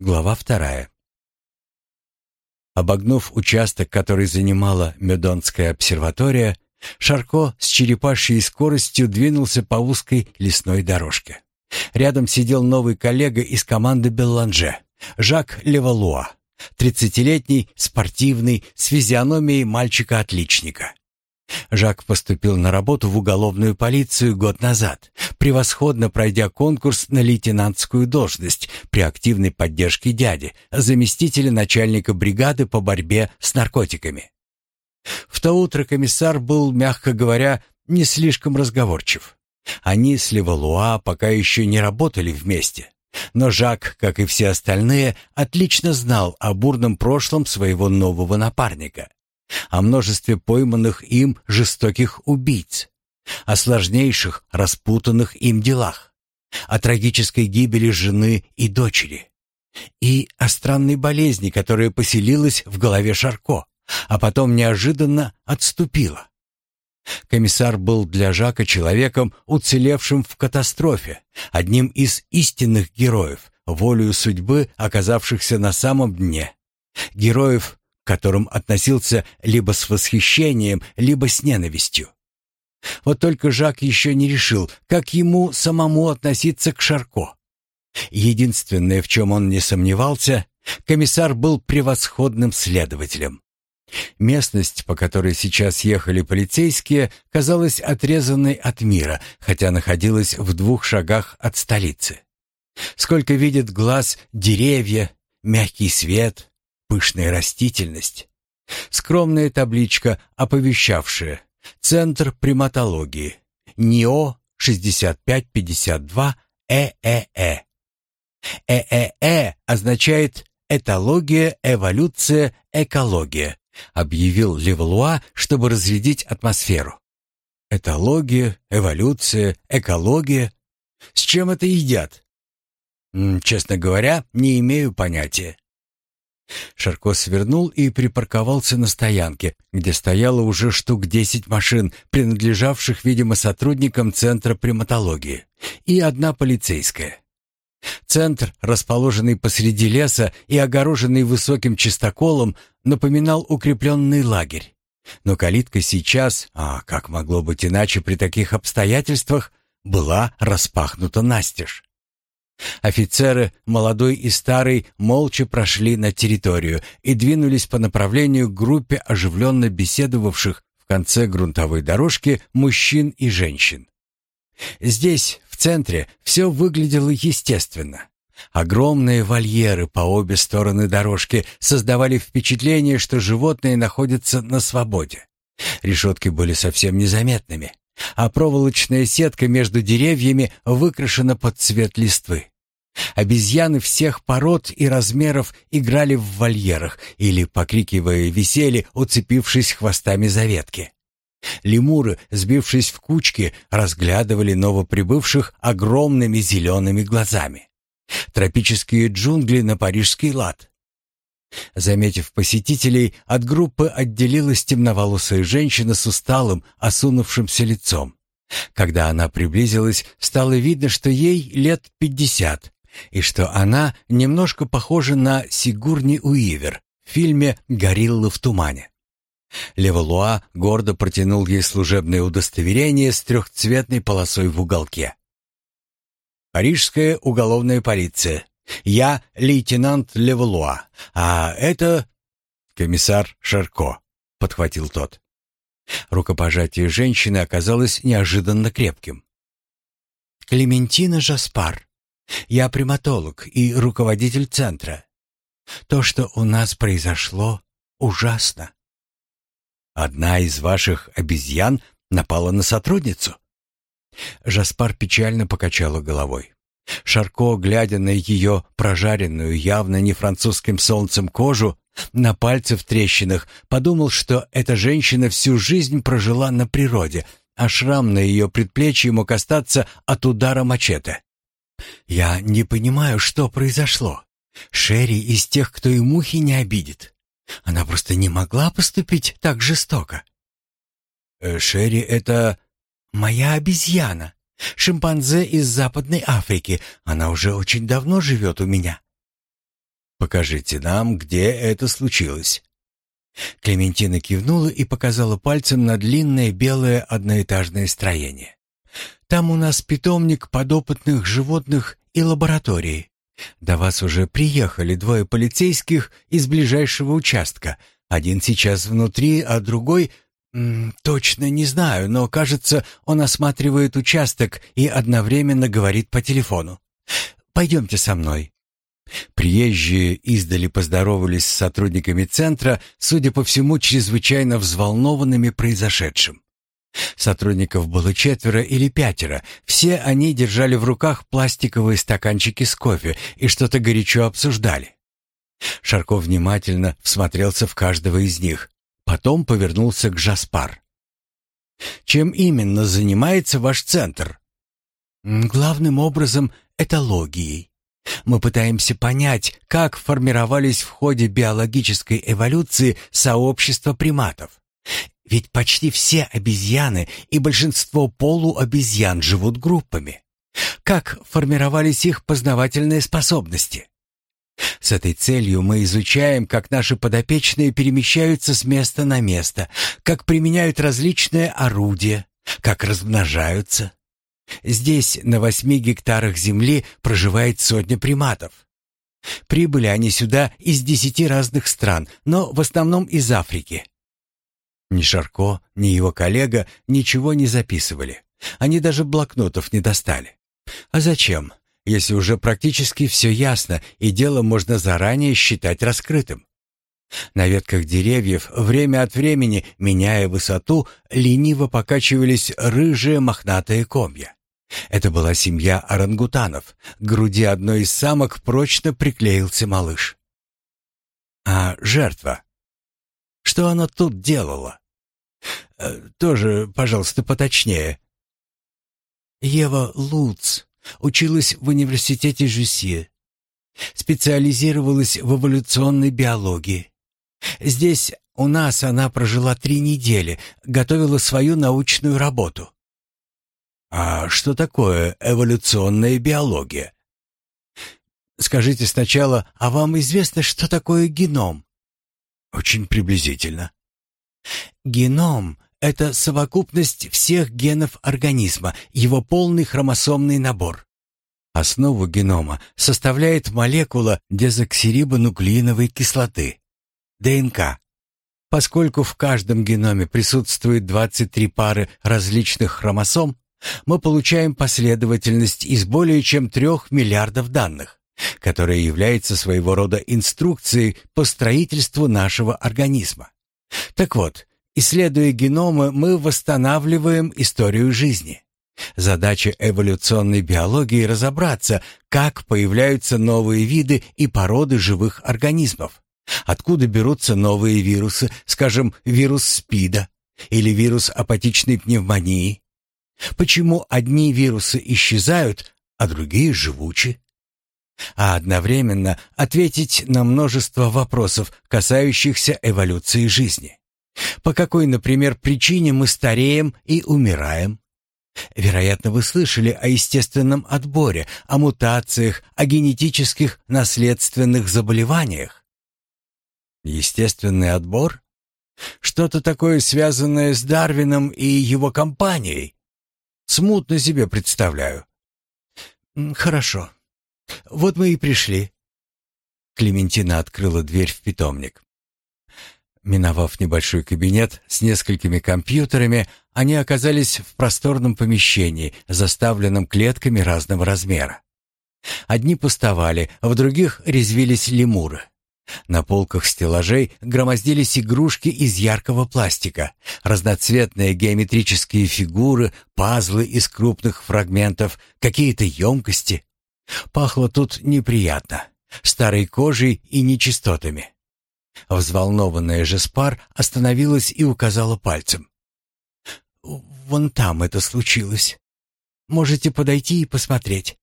Глава вторая. Обогнув участок, который занимала Медонская обсерватория, Шарко с черепашьей скоростью двинулся по узкой лесной дорожке. Рядом сидел новый коллега из команды Белланже, Жак Левалуа, тридцатилетний, спортивный, с физиономией мальчика-отличника. Жак поступил на работу в уголовную полицию год назад, превосходно пройдя конкурс на лейтенантскую должность при активной поддержке дяди, заместителя начальника бригады по борьбе с наркотиками. В то утро комиссар был, мягко говоря, не слишком разговорчив. Они с Левалуа пока еще не работали вместе. Но Жак, как и все остальные, отлично знал о бурном прошлом своего нового напарника о множестве пойманных им жестоких убийц, о сложнейших, распутанных им делах, о трагической гибели жены и дочери и о странной болезни, которая поселилась в голове Шарко, а потом неожиданно отступила. Комиссар был для Жака человеком, уцелевшим в катастрофе, одним из истинных героев, волею судьбы, оказавшихся на самом дне. Героев, которым относился либо с восхищением, либо с ненавистью. Вот только Жак еще не решил, как ему самому относиться к Шарко. Единственное, в чем он не сомневался, комиссар был превосходным следователем. Местность, по которой сейчас ехали полицейские, казалась отрезанной от мира, хотя находилась в двух шагах от столицы. Сколько видит глаз деревья, мягкий свет, пышная растительность. Скромная табличка, оповещавшая «Центр приматологии. НИО 6552 ЭЭЭ». ЭЭЭ означает «этология, эволюция, экология», объявил Левлуа, чтобы разрядить атмосферу. Этология, эволюция, экология. С чем это едят? Честно говоря, не имею понятия. Шарко свернул и припарковался на стоянке, где стояло уже штук десять машин, принадлежавших, видимо, сотрудникам Центра приматологии, и одна полицейская. Центр, расположенный посреди леса и огороженный высоким чистоколом, напоминал укрепленный лагерь. Но калитка сейчас, а как могло быть иначе при таких обстоятельствах, была распахнута настежь. Офицеры, молодой и старый, молча прошли на территорию и двинулись по направлению к группе оживленно беседовавших в конце грунтовой дорожки мужчин и женщин. Здесь, в центре, все выглядело естественно. Огромные вольеры по обе стороны дорожки создавали впечатление, что животные находятся на свободе. Решетки были совсем незаметными а проволочная сетка между деревьями выкрашена под цвет листвы. Обезьяны всех пород и размеров играли в вольерах или, покрикивая, висели, уцепившись хвостами за ветки. Лемуры, сбившись в кучки, разглядывали новоприбывших огромными зелеными глазами. Тропические джунгли на парижский лад. Заметив посетителей, от группы отделилась темноволосая женщина с усталым, осунувшимся лицом. Когда она приблизилась, стало видно, что ей лет пятьдесят, и что она немножко похожа на Сигурни Уивер в фильме «Гориллы в тумане». Левалуа гордо протянул ей служебное удостоверение с трехцветной полосой в уголке. «Парижская уголовная полиция. Я лейтенант Левалуа, а это комиссар Шарко», — подхватил тот. Рукопожатие женщины оказалось неожиданно крепким. «Клементина Жаспар. Я приматолог и руководитель центра. То, что у нас произошло, ужасно». «Одна из ваших обезьян напала на сотрудницу?» Жаспар печально покачала головой. Шарко, глядя на ее прожаренную явно не французским солнцем кожу, на пальце в трещинах, подумал, что эта женщина всю жизнь прожила на природе, а шрам на ее предплечье мог остаться от удара мачете. «Я не понимаю, что произошло. Шерри из тех, кто и мухи не обидит. Она просто не могла поступить так жестоко». «Э, «Шерри — это...» «Моя обезьяна. Шимпанзе из Западной Африки. Она уже очень давно живет у меня». Покажите нам, где это случилось». Клементина кивнула и показала пальцем на длинное белое одноэтажное строение. «Там у нас питомник подопытных животных и лаборатории. До вас уже приехали двое полицейских из ближайшего участка. Один сейчас внутри, а другой... точно не знаю, но, кажется, он осматривает участок и одновременно говорит по телефону. Пойдемте со мной». Приезжие издали поздоровались с сотрудниками центра, судя по всему, чрезвычайно взволнованными произошедшим. Сотрудников было четверо или пятеро. Все они держали в руках пластиковые стаканчики с кофе и что-то горячо обсуждали. Шарков внимательно всмотрелся в каждого из них, потом повернулся к Жаспар. «Чем именно занимается ваш центр?» «Главным образом этологией. Мы пытаемся понять, как формировались в ходе биологической эволюции сообщества приматов. Ведь почти все обезьяны и большинство полуобезьян живут группами. Как формировались их познавательные способности? С этой целью мы изучаем, как наши подопечные перемещаются с места на место, как применяют различные орудия, как размножаются. Здесь, на восьми гектарах земли, проживает сотня приматов. Прибыли они сюда из десяти разных стран, но в основном из Африки. Ни Шарко, ни его коллега ничего не записывали. Они даже блокнотов не достали. А зачем, если уже практически все ясно и дело можно заранее считать раскрытым? На ветках деревьев время от времени, меняя высоту, лениво покачивались рыжие мохнатые комья. Это была семья орангутанов. К груди одной из самок прочно приклеился малыш. А жертва? Что она тут делала? Э, тоже, пожалуйста, поточнее. Ева Луц училась в университете Жюсье. Специализировалась в эволюционной биологии. Здесь у нас она прожила три недели, готовила свою научную работу. А что такое эволюционная биология? Скажите сначала, а вам известно, что такое геном? Очень приблизительно. Геном — это совокупность всех генов организма, его полный хромосомный набор. Основу генома составляет молекула дезоксирибонуклеиновой кислоты, ДНК. Поскольку в каждом геноме присутствует 23 пары различных хромосом, мы получаем последовательность из более чем трех миллиардов данных которая является своего рода инструкцией по строительству нашего организма. Так вот, исследуя геномы, мы восстанавливаем историю жизни. Задача эволюционной биологии разобраться, как появляются новые виды и породы живых организмов. Откуда берутся новые вирусы, скажем, вирус СПИДа или вирус апатичной пневмонии? Почему одни вирусы исчезают, а другие живучи? а одновременно ответить на множество вопросов, касающихся эволюции жизни. По какой, например, причине мы стареем и умираем? Вероятно, вы слышали о естественном отборе, о мутациях, о генетических наследственных заболеваниях. Естественный отбор? Что-то такое, связанное с Дарвином и его компанией? Смутно себе представляю. Хорошо. «Вот мы и пришли». Клементина открыла дверь в питомник. Миновав небольшой кабинет с несколькими компьютерами, они оказались в просторном помещении, заставленном клетками разного размера. Одни пустовали, в других резвились лемуры. На полках стеллажей громоздились игрушки из яркого пластика, разноцветные геометрические фигуры, пазлы из крупных фрагментов, какие-то емкости. Пахло тут неприятно, старой кожей и нечистотами. Взволнованная Жеспар остановилась и указала пальцем. «Вон там это случилось. Можете подойти и посмотреть.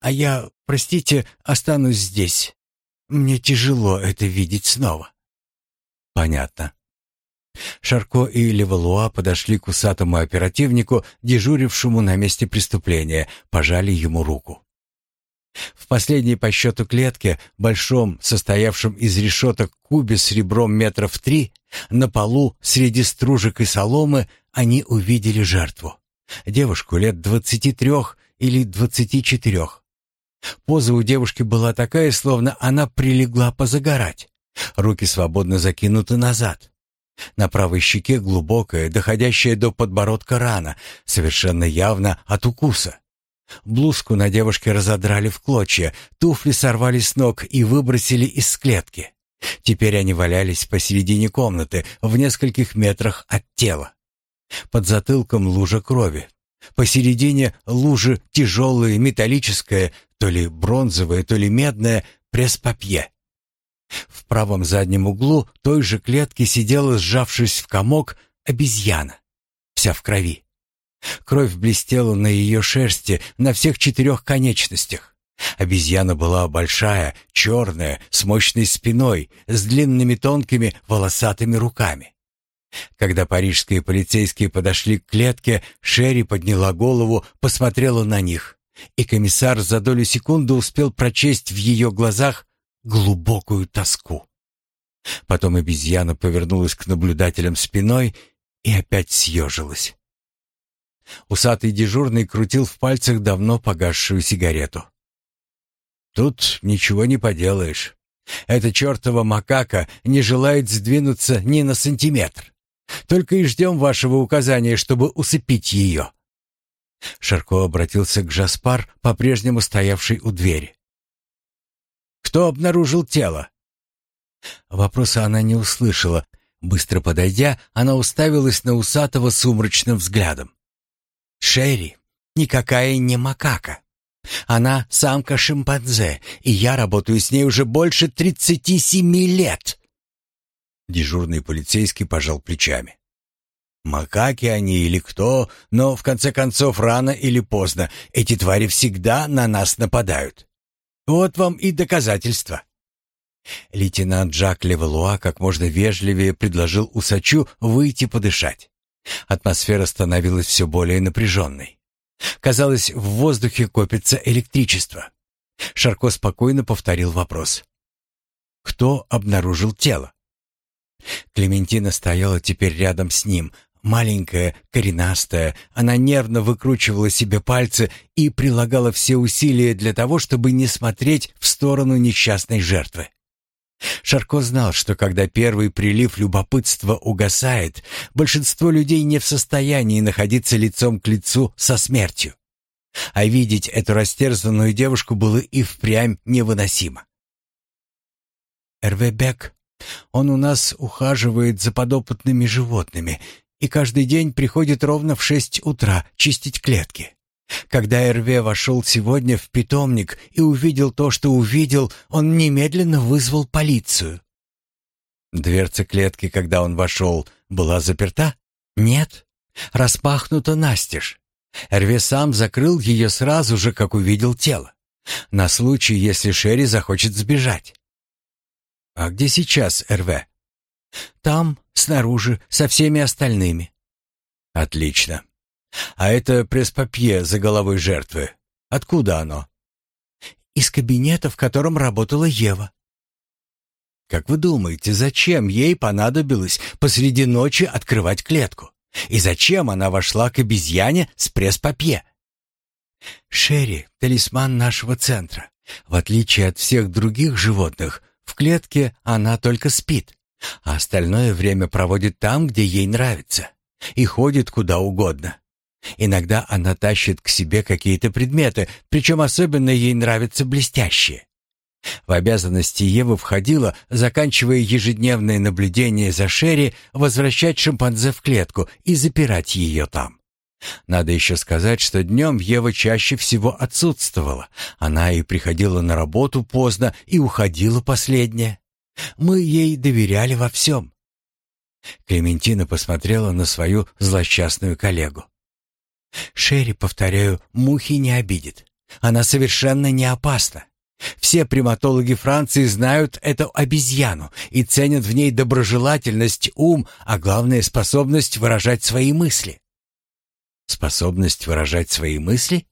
А я, простите, останусь здесь. Мне тяжело это видеть снова». «Понятно». Шарко и Левалуа подошли к усатому оперативнику, дежурившему на месте преступления, пожали ему руку. В последней по счету клетке, большом, состоявшем из решеток кубе с ребром метров три, на полу среди стружек и соломы они увидели жертву. Девушку лет двадцати трех или двадцати четырех. Поза у девушки была такая, словно она прилегла позагорать. Руки свободно закинуты назад. На правой щеке глубокая, доходящая до подбородка рана, совершенно явно от укуса. Блузку на девушке разодрали в клочья, туфли сорвали с ног и выбросили из клетки. Теперь они валялись посередине комнаты, в нескольких метрах от тела. Под затылком лужа крови. Посередине лужи тяжелое металлическое, то ли бронзовое, то ли медное, пресс-папье. В правом заднем углу той же клетки сидела, сжавшись в комок, обезьяна, вся в крови. Кровь блестела на ее шерсти на всех четырех конечностях. Обезьяна была большая, черная, с мощной спиной, с длинными тонкими волосатыми руками. Когда парижские полицейские подошли к клетке, Шерри подняла голову, посмотрела на них, и комиссар за долю секунды успел прочесть в ее глазах глубокую тоску. Потом обезьяна повернулась к наблюдателям спиной и опять съежилась. Усатый дежурный крутил в пальцах давно погасшую сигарету. «Тут ничего не поделаешь. Эта чертова макака не желает сдвинуться ни на сантиметр. Только и ждем вашего указания, чтобы усыпить ее». Шарко обратился к Жаспар, по-прежнему стоявший у двери. «Кто обнаружил тело?» Вопроса она не услышала. Быстро подойдя, она уставилась на усатого сумрачным взглядом. «Шерри никакая не макака. Она самка-шимпанзе, и я работаю с ней уже больше тридцати семи лет». Дежурный полицейский пожал плечами. Макаки они или кто, но в конце концов рано или поздно эти твари всегда на нас нападают. Вот вам и доказательства. Лейтенант Жак Левалуа как можно вежливее предложил усачу выйти подышать. Атмосфера становилась все более напряженной. Казалось, в воздухе копится электричество. Шарко спокойно повторил вопрос. «Кто обнаружил тело?» Клементина стояла теперь рядом с ним, маленькая, коренастая. Она нервно выкручивала себе пальцы и прилагала все усилия для того, чтобы не смотреть в сторону несчастной жертвы. Шарко знал, что когда первый прилив любопытства угасает, большинство людей не в состоянии находиться лицом к лицу со смертью. А видеть эту растерзанную девушку было и впрямь невыносимо. Эрвебек, он у нас ухаживает за подопытными животными и каждый день приходит ровно в шесть утра чистить клетки. Когда Эрве вошел сегодня в питомник и увидел то, что увидел, он немедленно вызвал полицию. Дверца клетки, когда он вошел, была заперта? Нет, распахнута настежь. Эрве сам закрыл ее сразу же, как увидел тело. На случай, если Шерри захочет сбежать. А где сейчас Эрве? Там, снаружи, со всеми остальными. Отлично. А это пресс-папье за головой жертвы. Откуда оно? Из кабинета, в котором работала Ева. Как вы думаете, зачем ей понадобилось посреди ночи открывать клетку? И зачем она вошла к обезьяне с пресс-папье? Шерри — талисман нашего центра. В отличие от всех других животных, в клетке она только спит, а остальное время проводит там, где ей нравится, и ходит куда угодно. Иногда она тащит к себе какие-то предметы, причем особенно ей нравятся блестящие. В обязанности Евы входило, заканчивая ежедневное наблюдение за Шерри, возвращать шимпанзе в клетку и запирать ее там. Надо еще сказать, что днем Ева чаще всего отсутствовала. Она и приходила на работу поздно, и уходила последняя. Мы ей доверяли во всем. Клементина посмотрела на свою злосчастную коллегу. Шерри, повторяю, мухи не обидит. Она совершенно не опасна. Все приматологи Франции знают эту обезьяну и ценят в ней доброжелательность, ум, а главное способность выражать свои мысли. Способность выражать свои мысли?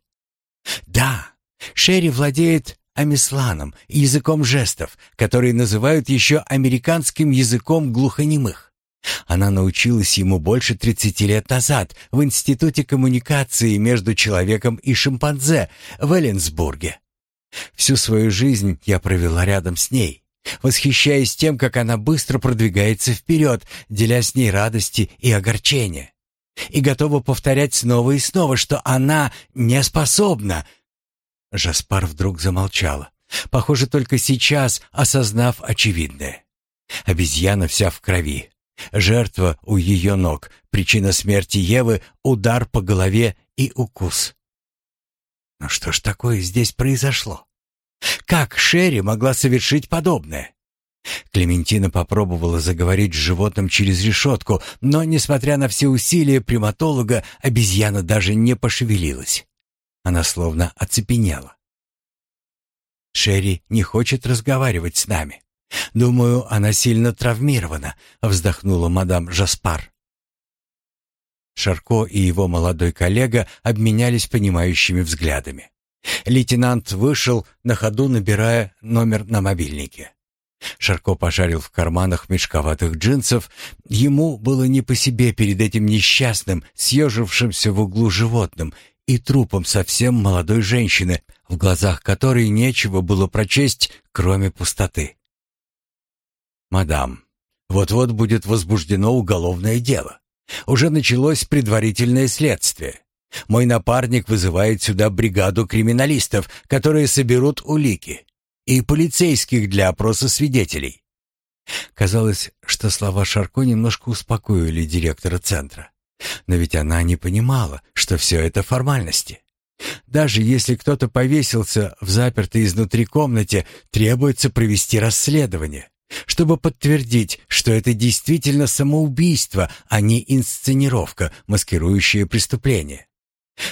Да, Шерри владеет амисланом, языком жестов, который называют еще американским языком глухонемых. Она научилась ему больше 30 лет назад в Институте коммуникации между человеком и шимпанзе в Элленсбурге. Всю свою жизнь я провела рядом с ней, восхищаясь тем, как она быстро продвигается вперед, деля с ней радости и огорчения. И готова повторять снова и снова, что она не способна. Жаспар вдруг замолчала, похоже, только сейчас осознав очевидное. Обезьяна вся в крови. Жертва у ее ног, причина смерти Евы — удар по голове и укус. Но что ж такое здесь произошло? Как Шерри могла совершить подобное? Клементина попробовала заговорить с животным через решетку, но, несмотря на все усилия приматолога, обезьяна даже не пошевелилась. Она словно оцепенела. «Шерри не хочет разговаривать с нами. Думаю, она сильно травмирована», — вздохнула мадам Жаспар. Шарко и его молодой коллега обменялись понимающими взглядами. Лейтенант вышел, на ходу набирая номер на мобильнике. Шарко пошарил в карманах мешковатых джинсов. Ему было не по себе перед этим несчастным, съежившимся в углу животным и трупом совсем молодой женщины, в глазах которой нечего было прочесть, кроме пустоты. «Мадам, вот-вот будет возбуждено уголовное дело. Уже началось предварительное следствие. Мой напарник вызывает сюда бригаду криминалистов, которые соберут улики, и полицейских для опроса свидетелей. Казалось, что слова Шарко немножко успокоили директора центра. Но ведь она не понимала, что все это формальности. Даже если кто-то повесился в запертой изнутри комнате, требуется провести расследование чтобы подтвердить, что это действительно самоубийство, а не инсценировка, маскирующая преступление.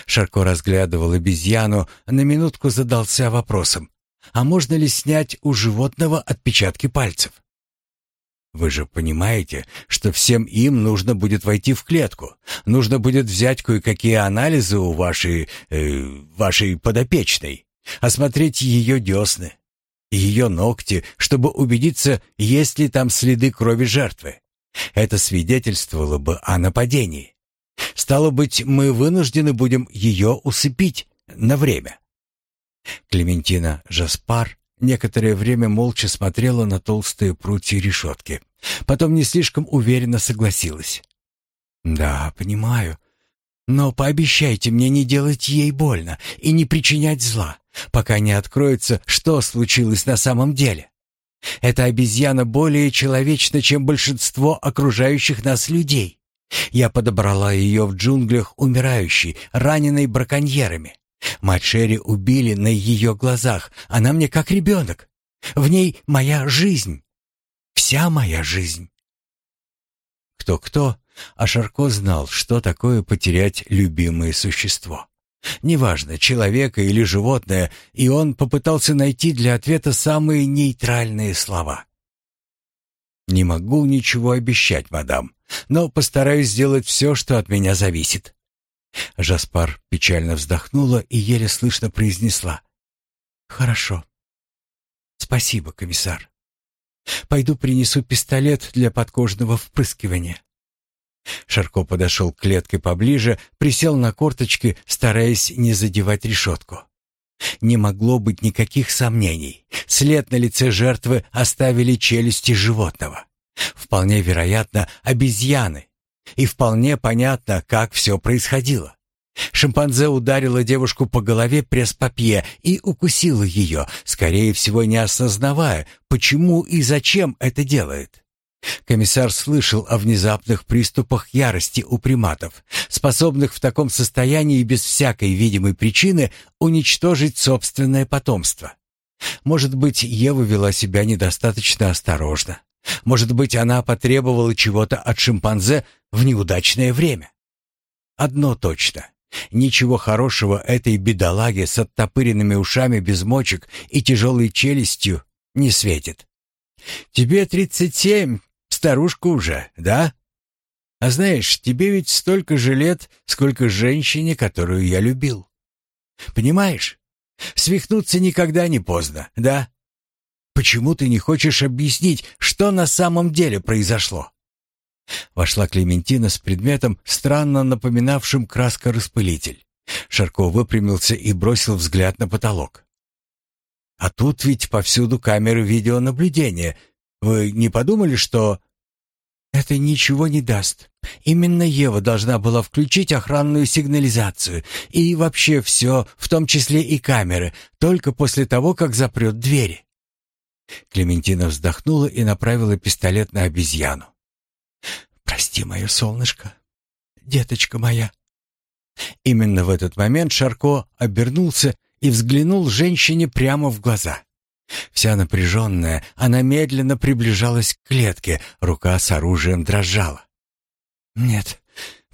Шарко разглядывал обезьяну, на минутку задался вопросом, а можно ли снять у животного отпечатки пальцев? Вы же понимаете, что всем им нужно будет войти в клетку. Нужно будет взять кое-какие анализы у вашей... Э, вашей подопечной. Осмотреть ее десны, ее ногти, чтобы убедиться, есть ли там следы крови жертвы. Это свидетельствовало бы о нападении. Стало быть, мы вынуждены будем ее усыпить на время. Клементина Жаспар некоторое время молча смотрела на толстые прутья решетки. Потом не слишком уверенно согласилась. «Да, понимаю. Но пообещайте мне не делать ей больно и не причинять зла пока не откроется, что случилось на самом деле. Эта обезьяна более человечна, чем большинство окружающих нас людей. Я подобрала ее в джунглях умирающей, раненой браконьерами. Мать Шерри убили на ее глазах. Она мне как ребенок. В ней моя жизнь. Вся моя жизнь. Кто-кто, а Шарко знал, что такое потерять любимое существо. Неважно, человека или животное, и он попытался найти для ответа самые нейтральные слова. «Не могу ничего обещать, мадам, но постараюсь сделать все, что от меня зависит». Жаспар печально вздохнула и еле слышно произнесла. «Хорошо. Спасибо, комиссар. Пойду принесу пистолет для подкожного впрыскивания». Шарко подошел к клетке поближе, присел на корточки, стараясь не задевать решетку. Не могло быть никаких сомнений. След на лице жертвы оставили челюсти животного. Вполне вероятно, обезьяны. И вполне понятно, как все происходило. Шимпанзе ударила девушку по голове пресс-папье и укусила ее, скорее всего, не осознавая, почему и зачем это делает. Комиссар слышал о внезапных приступах ярости у приматов, способных в таком состоянии без всякой видимой причины уничтожить собственное потомство. Может быть, Ева вела себя недостаточно осторожно. Может быть, она потребовала чего-то от шимпанзе в неудачное время. Одно точно. Ничего хорошего этой бедолаге с оттопыренными ушами без мочек и тяжелой челюстью не светит. «Тебе тридцать семь, старушка уже, да? А знаешь, тебе ведь столько же лет, сколько женщине, которую я любил. Понимаешь? Свихнуться никогда не поздно, да? Почему ты не хочешь объяснить, что на самом деле произошло?» Вошла Клементина с предметом, странно напоминавшим краскораспылитель. Шарко выпрямился и бросил взгляд на потолок. «А тут ведь повсюду камеры видеонаблюдения. Вы не подумали, что...» «Это ничего не даст. Именно Ева должна была включить охранную сигнализацию и вообще все, в том числе и камеры, только после того, как запрет двери». Клементина вздохнула и направила пистолет на обезьяну. «Прости, мое солнышко, деточка моя». Именно в этот момент Шарко обернулся и взглянул женщине прямо в глаза. Вся напряженная, она медленно приближалась к клетке, рука с оружием дрожала. «Нет,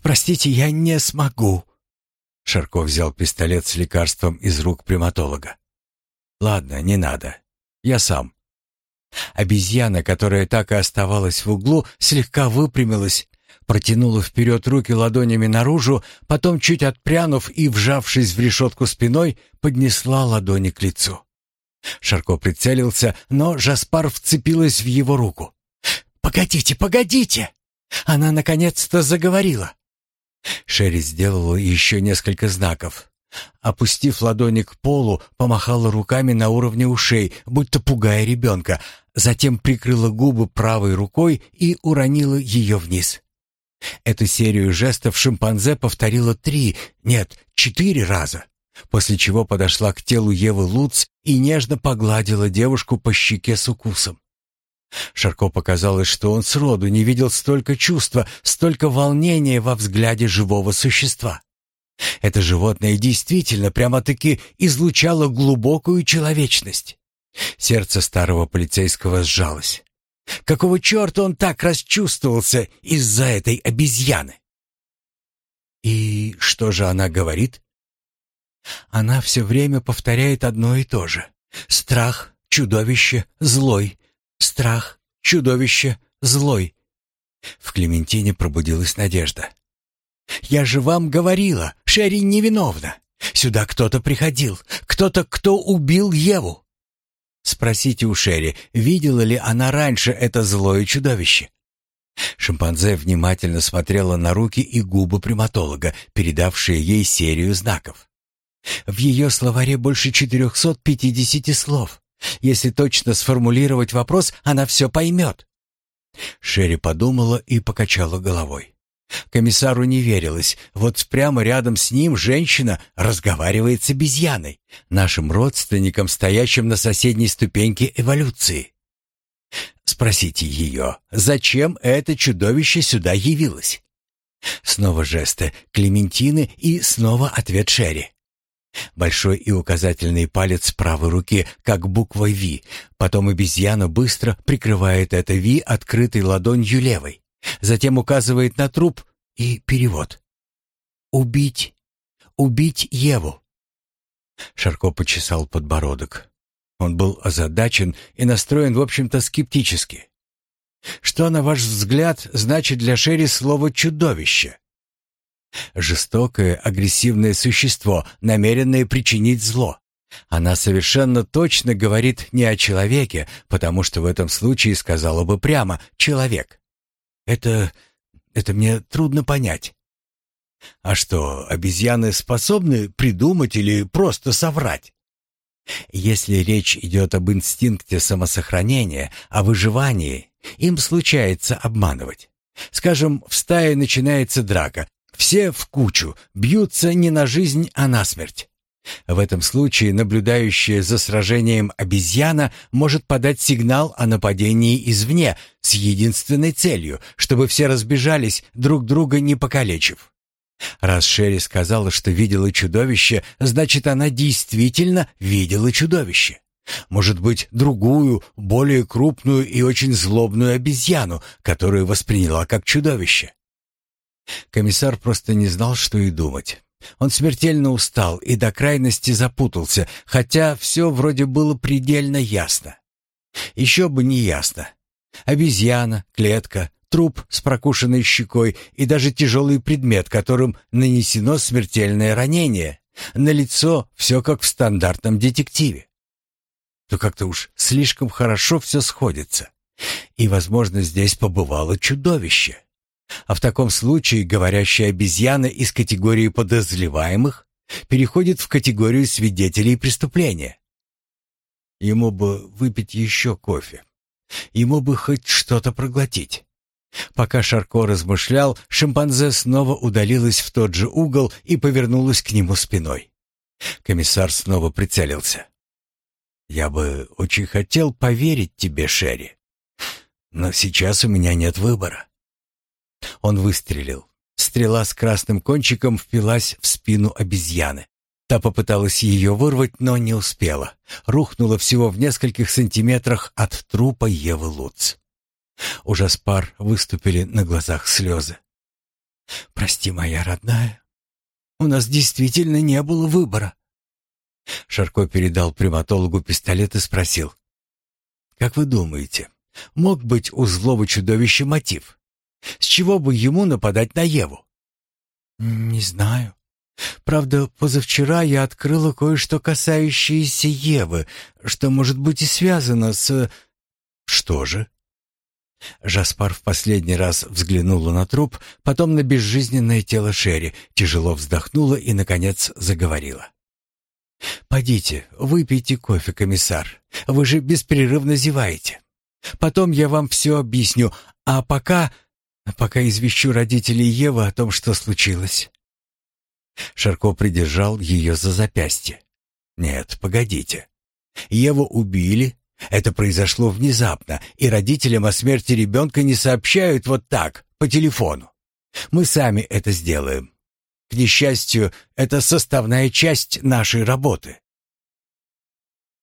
простите, я не смогу». Шарко взял пистолет с лекарством из рук приматолога. «Ладно, не надо. Я сам». Обезьяна, которая так и оставалась в углу, слегка выпрямилась, протянула вперед руки ладонями наружу, потом, чуть отпрянув и вжавшись в решетку спиной, поднесла ладони к лицу. Шарко прицелился, но Жаспар вцепилась в его руку. «Погодите, погодите!» Она наконец-то заговорила. Шерри сделала еще несколько знаков. Опустив ладони к полу, помахала руками на уровне ушей, будто пугая ребенка, затем прикрыла губы правой рукой и уронила ее вниз. Эту серию жестов шимпанзе повторила три, нет, четыре раза, после чего подошла к телу Евы Луц и нежно погладила девушку по щеке с укусом. Шарко показалось, что он сроду не видел столько чувства, столько волнения во взгляде живого существа. Это животное действительно прямо-таки излучало глубокую человечность. Сердце старого полицейского сжалось. Какого черта он так расчувствовался из-за этой обезьяны? И что же она говорит? Она все время повторяет одно и то же. Страх, чудовище, злой. Страх, чудовище, злой. В Клементине пробудилась надежда. «Я же вам говорила, Шерри невиновна. Сюда кто-то приходил, кто-то, кто убил Еву. Спросите у Шерри, видела ли она раньше это злое чудовище. Шимпанзе внимательно смотрела на руки и губы приматолога, передавшие ей серию знаков. В ее словаре больше 450 слов. Если точно сформулировать вопрос, она все поймет. Шерри подумала и покачала головой. Комиссару не верилось. Вот прямо рядом с ним женщина разговаривает с обезьяной, нашим родственником, стоящим на соседней ступеньке эволюции. Спросите ее, зачем это чудовище сюда явилось? Снова жесты Клементины и снова ответ Шерри. Большой и указательный палец правой руки, как буква «Ви». Потом обезьяна быстро прикрывает это «Ви» открытой ладонью левой. Затем указывает на труп и перевод. «Убить! Убить Еву!» Шарко почесал подбородок. Он был озадачен и настроен, в общем-то, скептически. «Что, на ваш взгляд, значит для Шерри слово «чудовище»?» Жестокое, агрессивное существо, намеренное причинить зло. Она совершенно точно говорит не о человеке, потому что в этом случае сказала бы прямо «человек». Это... это мне трудно понять. А что, обезьяны способны придумать или просто соврать? Если речь идет об инстинкте самосохранения, о выживании, им случается обманывать. Скажем, в стае начинается драка, все в кучу, бьются не на жизнь, а на смерть. В этом случае наблюдающая за сражением обезьяна может подать сигнал о нападении извне с единственной целью, чтобы все разбежались, друг друга не покалечив. Раз Шерри сказала, что видела чудовище, значит, она действительно видела чудовище. Может быть, другую, более крупную и очень злобную обезьяну, которую восприняла как чудовище. Комиссар просто не знал, что и думать. Он смертельно устал и до крайности запутался, хотя все вроде было предельно ясно. Еще бы не ясно. Обезьяна, клетка, труп с прокушенной щекой и даже тяжелый предмет, которым нанесено смертельное ранение. На лицо все как в стандартном детективе. То как-то уж слишком хорошо все сходится. И, возможно, здесь побывало чудовище. А в таком случае говорящая обезьяна из категории подозреваемых переходит в категорию свидетелей преступления. Ему бы выпить еще кофе. Ему бы хоть что-то проглотить. Пока Шарко размышлял, шимпанзе снова удалилась в тот же угол и повернулась к нему спиной. Комиссар снова прицелился. «Я бы очень хотел поверить тебе, Шерри, но сейчас у меня нет выбора». Он выстрелил. Стрела с красным кончиком впилась в спину обезьяны. Та попыталась ее вырвать, но не успела. Рухнула всего в нескольких сантиметрах от трупа Евы Луц. У Жаспар выступили на глазах слезы. «Прости, моя родная, у нас действительно не было выбора». Шарко передал приматологу пистолет и спросил. «Как вы думаете, мог быть у злого чудовища мотив? С чего бы ему нападать на Еву?» «Не знаю. Правда, позавчера я открыла кое-что касающееся Евы, что может быть и связано с...» «Что же?» Жаспар в последний раз взглянула на труп, потом на безжизненное тело Шерри, тяжело вздохнула и, наконец, заговорила. «Подите, выпейте кофе, комиссар. Вы же беспрерывно зеваете. Потом я вам все объясню, а пока... пока извещу родителей Евы о том, что случилось». Шарко придержал ее за запястье. «Нет, погодите. Еву убили, это произошло внезапно, и родителям о смерти ребенка не сообщают вот так, по телефону. Мы сами это сделаем. К несчастью, это составная часть нашей работы.